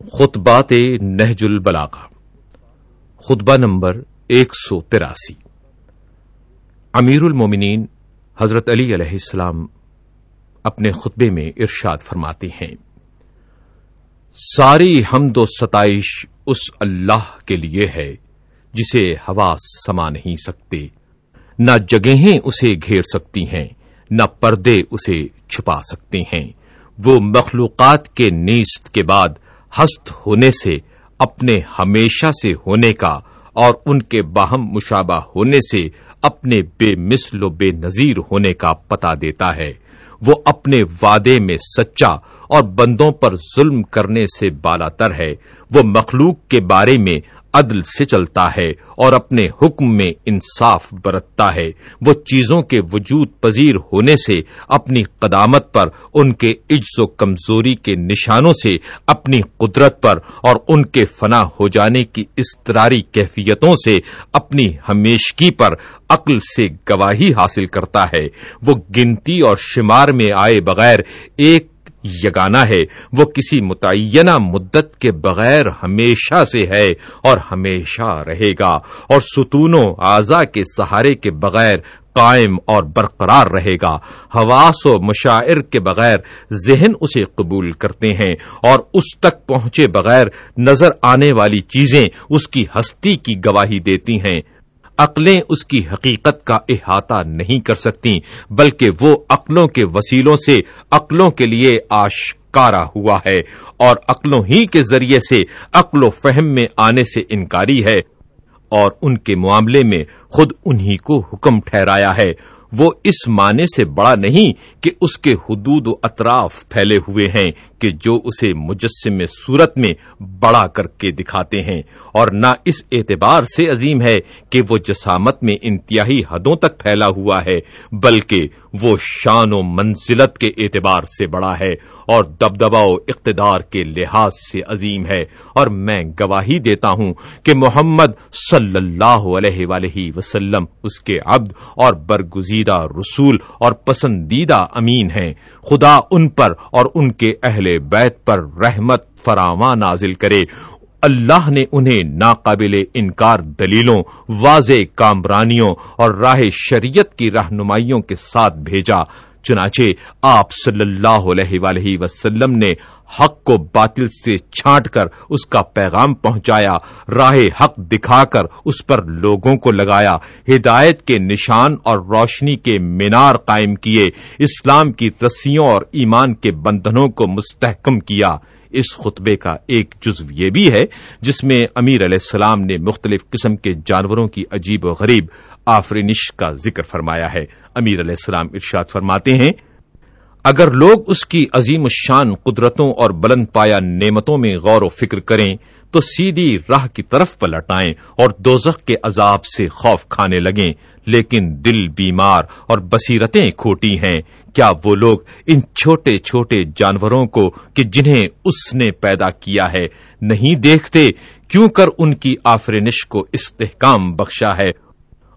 خطبات نہج البلاغہ، خطبہ نمبر ایک سو تراسی۔ امیر المومنین حضرت علی علیہ السلام اپنے خطبے میں ارشاد فرماتے ہیں، ساری حمد و ستائش اس اللہ کے لیے ہے جسے ہوا سما نہیں سکتے، نہ جگہیں اسے گھیر سکتی ہیں، نہ پردے اسے چھپا سکتے ہیں۔ وہ مخلوقات کے نیست کے بعد ہست ہونے سے، اپنے ہمیشہ سے ہونے کا اور ان کے باہم مشابہ ہونے سے اپنے بے مثل و بے نظیر ہونے کا پتا دیتا ہے۔ وہ اپنے وعدے میں سچا اور بندوں پر ظلم کرنے سے بالا تر ہے۔ وہ مخلوق کے بارے میں عدل سے چلتا ہے اور اپنے حکم میں انصاف برتتا ہے۔ وہ چیزوں کے وجود پذیر ہونے سے اپنی قدامت پر، ان کے عجز و کمزوری کے نشانوں سے اپنی قدرت پر اور ان کے فنا ہو جانے کی استراری کیفیتوں سے اپنی ہمیشگی پر عقل سے گواہی حاصل کرتا ہے۔ وہ گنتی اور شمار میں آئے بغیر ایک یگانا ہے۔ وہ کسی متعینہ مدت کے بغیر ہمیشہ سے ہے اور ہمیشہ رہے گا اور ستونوں اعضا کے سہارے کے بغیر قائم اور برقرار رہے گا۔ حواس و مشاعر کے بغیر ذہن اسے قبول کرتے ہیں اور اس تک پہنچے بغیر نظر آنے والی چیزیں اس کی ہستی کی گواہی دیتی ہیں۔ عقلیں اس کی حقیقت کا احاطہ نہیں کر سکتی، بلکہ وہ عقلوں کے وسیلوں سے عقلوں کے لیے آشکارا ہوا ہے اور عقلوں ہی کے ذریعے سے عقل و فہم میں آنے سے انکاری ہے اور ان کے معاملے میں خود انہی کو حکم ٹھہرایا ہے۔ وہ اس معنی سے بڑا نہیں کہ اس کے حدود و اطراف پھیلے ہوئے ہیں۔ کہ جو اسے مجسم صورت میں بڑا کر کے دکھاتے ہیں اور نہ اس اعتبار سے عظیم ہے کہ وہ جسامت میں انتہائی حدوں تک پھیلا ہوا ہے، بلکہ وہ شان و منزلت کے اعتبار سے بڑا ہے اور دبدبا و اقتدار کے لحاظ سے عظیم ہے۔ اور میں گواہی دیتا ہوں کہ محمد صلی اللہ علیہ وآلہ وسلم اس کے عبد اور برگزیدہ رسول اور پسندیدہ امین ہیں۔ خدا ان پر اور ان کے اہل بیت پر رحمت فراواں نازل کرے۔ اللہ نے انہیں ناقابل انکار دلیلوں، واضح کامرانیوں اور راہ شریعت کی رہنمائیوں کے ساتھ بھیجا۔ چنانچہ آپ صلی اللہ علیہ وآلہ وسلم نے حق کو باطل سے چھانٹ کر اس کا پیغام پہنچایا، راہ حق دکھا کر اس پر لوگوں کو لگایا، ہدایت کے نشان اور روشنی کے مینار قائم کیے، اسلام کی رسیوں اور ایمان کے بندھنوں کو مستحکم کیا۔ اس خطبے کا ایک جزو یہ بھی ہے، جس میں امیر علیہ السلام نے مختلف قسم کے جانوروں کی عجیب و غریب آفرینش کا ذکر فرمایا ہے۔ امیر علیہ السلام ارشاد فرماتے ہیں اگر لوگ اس کی عظیم الشان قدرتوں اور بلند پایا نعمتوں میں غور و فکر کریں، تو سیدھی راہ کی طرف پلٹ آئیں اور دوزخ کے عذاب سے خوف کھانے لگیں۔ لیکن دل بیمار اور بصیرتیں کھوٹی ہیں۔ کیا وہ لوگ ان چھوٹے چھوٹے جانوروں کو کہ جنہیں اس نے پیدا کیا ہے، نہیں دیکھتے؟ کیوں کر ان کی آفرینش کو استحکام بخشا ہے؟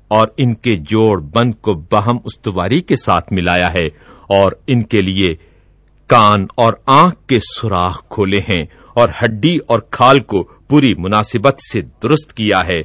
اور ان کے جوڑ بند کو بہم استواری کے ساتھ ملایا ہے۔ اور ان کے لیے کان اور آنکھ کے سوراخ کھولے ہیں اور ہڈی اور کھال کو پوری مناسبت سے درست کیا ہے۔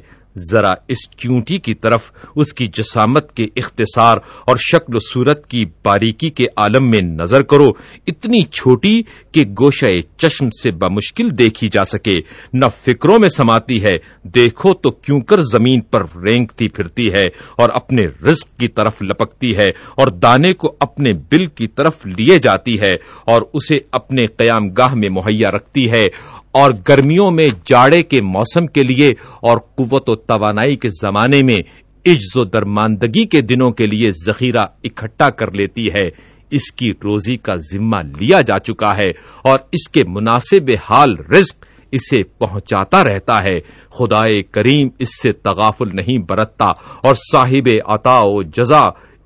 ذرا اس چونٹی کی طرف اس کی جسامت کے اختصار اور شکل و صورت کی باریکی کے عالم میں نظر کرو، اتنی چھوٹی کہ گوشہ چشم سے بمشکل دیکھی جا سکے۔ نہ فکروں میں سماتی ہے، دیکھو تو کیوں کر زمین پر رینگتی پھرتی ہے اور اپنے رزق کی طرف لپکتی ہے اور دانے کو اپنے بل کی طرف لیے جاتی ہے اور اسے اپنے قیام گاہ میں مہیا رکھتی ہے۔ اور گرمیوں میں جاڑے کے موسم کے لیے اور قوت و توانائی کے زمانے میں عجز و درماندگی کے دنوں کے لیے ذخیرہ اکٹھا کر لیتی ہے۔ اس کی روزی کا ذمہ لیا جا چکا ہے اور اس کے مناسب حال رزق اسے پہنچاتا رہتا ہے۔ خدائے کریم اس سے تغافل نہیں برتتا اور صاحب عطا و جزا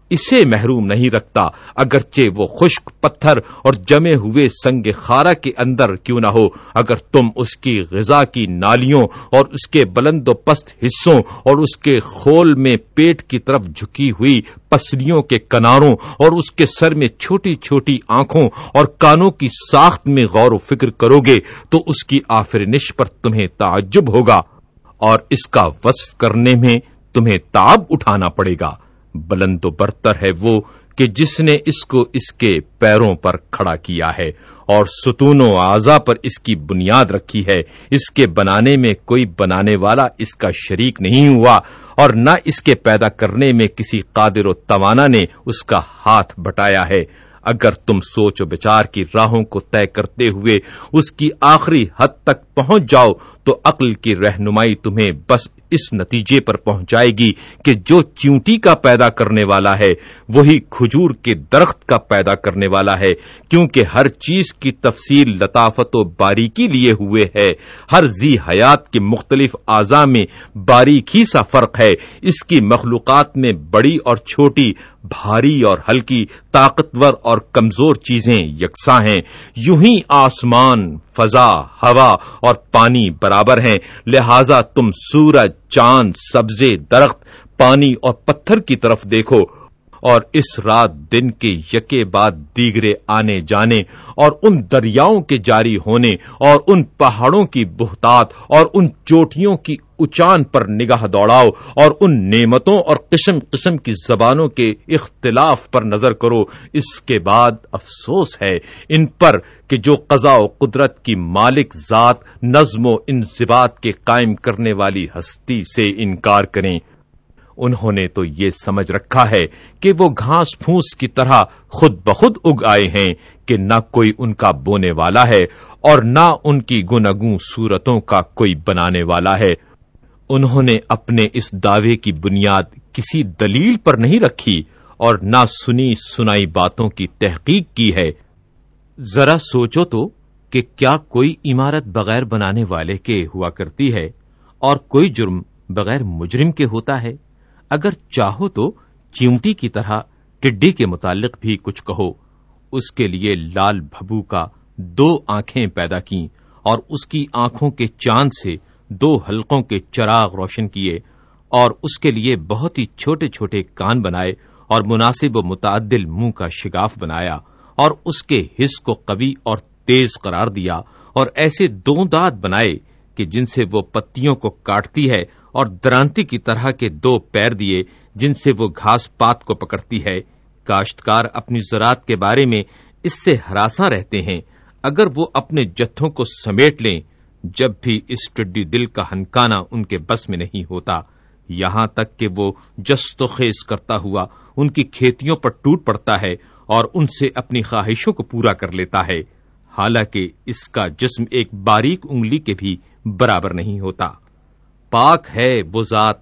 اسے محروم نہیں رکھتا، اگرچہ وہ خشک پتھر اور جمے ہوئے سنگ خارا کے اندر کیوں نہ ہو، اگر تم اس کی غذا کی نالیوں اور اس کے بلند و پست حصوں اور اس کے خول میں پیٹ کی طرف جھکی ہوئی پسلیوں کے کناروں اور اس کے سر میں چھوٹی چھوٹی آنکھوں اور کانوں کی ساخت میں غور و فکر کرو گے تو اس کی آفرنش پر تمہیں تعجب ہوگا اور اس کا وصف کرنے میں تمہیں تاب اٹھانا پڑے گا۔ بلند و برتر ہے وہ کہ جس نے اس کو اس کے پیروں پر کھڑا کیا ہے اور ستون و اعضا پر اس کی بنیاد رکھی ہے۔ اس کے بنانے میں کوئی بنانے والا اس کا شریک نہیں ہوا اور نہ اس کے پیدا کرنے میں کسی قادر و توانا نے اس کا ہاتھ بٹایا ہے۔ اگر تم سوچ و بچار کی راہوں کو طے کرتے ہوئے اس کی آخری حد تک پہنچ جاؤ تو عقل کی رہنمائی تمہیں بس اس نتیجے پر پہنچائے گی کہ جو چیونٹی کا پیدا کرنے والا ہے، وہی کھجور کے درخت کا پیدا کرنے والا ہے، کیونکہ ہر چیز کی تفصیل لطافت و باریکی لیے ہوئے ہے۔ ہر زی حیات کے مختلف اعضاء میں باریکی سا فرق ہے۔ اس کی مخلوقات میں بڑی اور چھوٹی، بھاری اور ہلکی، طاقتور اور کمزور چیزیں یکساں ہیں۔ یوں ہی آسمان فضا، ہوا اور پانی برابر ہیں، لہذا تم سورج، چاند، سبزے، درخت، پانی اور پتھر کی طرف دیکھو۔ اور اس رات دن کے یکے بعد دیگرے آنے جانے اور ان دریاؤں کے جاری ہونے اور ان پہاڑوں کی بہتات اور ان چوٹیوں کی اچان پر نگاہ دوڑاؤ اور ان نعمتوں اور قسم قسم کی زبانوں کے اختلاف پر نظر کرو، اس کے بعد افسوس ہے ان پر کہ جو قضاء و قدرت کی مالک ذات نظم و انضباط کے قائم کرنے والی ہستی سے انکار کریں۔ انہوں نے تو یہ سمجھ رکھا ہے کہ وہ گھاس پھوس کی طرح خود بخود اگ آئے ہیں کہ نہ کوئی ان کا بونے والا ہے اور نہ ان کی گنگوں صورتوں کا کوئی بنانے والا ہے۔ انہوں نے اپنے اس دعوے کی بنیاد کسی دلیل پر نہیں رکھی اور نہ سنی سنائی باتوں کی تحقیق کی ہے۔ ذرا سوچو تو کہ کیا کوئی عمارت بغیر بنانے والے کے ہوا کرتی ہے اور کوئی جرم بغیر مجرم کے ہوتا ہے۔ اگر چاہو تو چیمٹی کی طرح ٹڈی کے متعلق بھی کچھ کہو۔ اس کے لیے لال بھبو کا دو آنکھیں پیدا کی اور اس کی آنکھوں کے چاند سے دو حلقوں کے چراغ روشن کیے اور اس کے لیے بہت ہی چھوٹے چھوٹے کان بنائے اور مناسب و متعدل منہ کا شگاف بنایا اور اس کے حص کو قوی اور تیز قرار دیا اور ایسے دو دانت بنائے کہ جن سے وہ پتیوں کو کاٹتی ہے اور درانتی کی طرح کے دو پیر دیے جن سے وہ گھاس پات کو پکڑتی ہے۔ کاشتکار اپنی زراعت کے بارے میں اس سے ہراساں رہتے ہیں۔ اگر وہ اپنے جتھوں کو سمیٹ لیں، جب بھی اس ٹڈی دل کا ہنکانا ان کے بس میں نہیں ہوتا۔ یہاں تک کہ وہ جست و خیز کرتا ہوا ان کی کھیتیوں پر ٹوٹ پڑتا ہے اور ان سے اپنی خواہشوں کو پورا کر لیتا ہے۔ حالانکہ اس کا جسم ایک باریک انگلی کے بھی برابر نہیں ہوتا۔ پاک ہے وہ ذات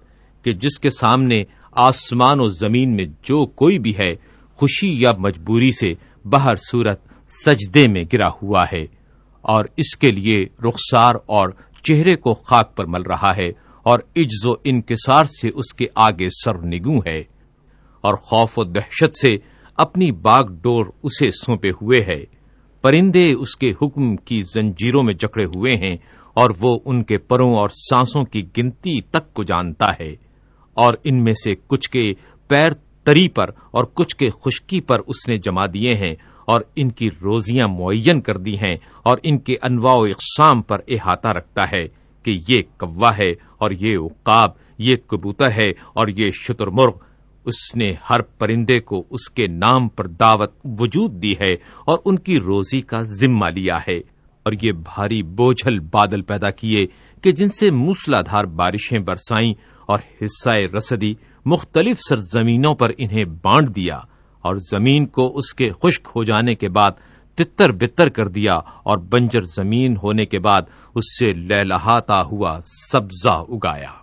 کہ جس کے سامنے آسمان و زمین میں جو کوئی بھی ہے، خوشی یا مجبوری سے باہر صورت سجدے میں گرا ہوا ہے اور اس کے لیے رخسار اور چہرے کو خاک پر مل رہا ہے اور عجز و انکسار سے اس کے آگے سر نگوں ہے اور خوف و دہشت سے اپنی باغ ڈور اسے سونپے ہوئے ہے۔ پرندے اس کے حکم کی زنجیروں میں جکڑے ہوئے ہیں اور وہ ان کے پروں اور سانسوں کی گنتی تک کو جانتا ہے اور ان میں سے کچھ کے پیر تری پر اور کچھ کے خشکی پر اس نے جما دیے ہیں اور ان کی روزیاں معین کر دی ہیں اور ان کے انواع و اقسام پر احاطہ رکھتا ہے کہ یہ کوا ہے اور یہ اقاب یہ کبوتر ہے اور یہ شتر مرغ۔ اس نے ہر پرندے کو اس کے نام پر دعوت وجود دی ہے اور ان کی روزی کا ذمہ لیا ہے۔ اور یہ بھاری بوجھل بادل پیدا کیے کہ جن سے موسلا دھار بارشیں برسائیں اور حصہ رسدی مختلف سرزمینوں پر انہیں بانٹ دیا اور زمین کو اس کے خشک ہو جانے کے بعد تتر بتر کر دیا اور بنجر زمین ہونے کے بعد اس سے لہلہاتا ہوا سبزہ اگایا۔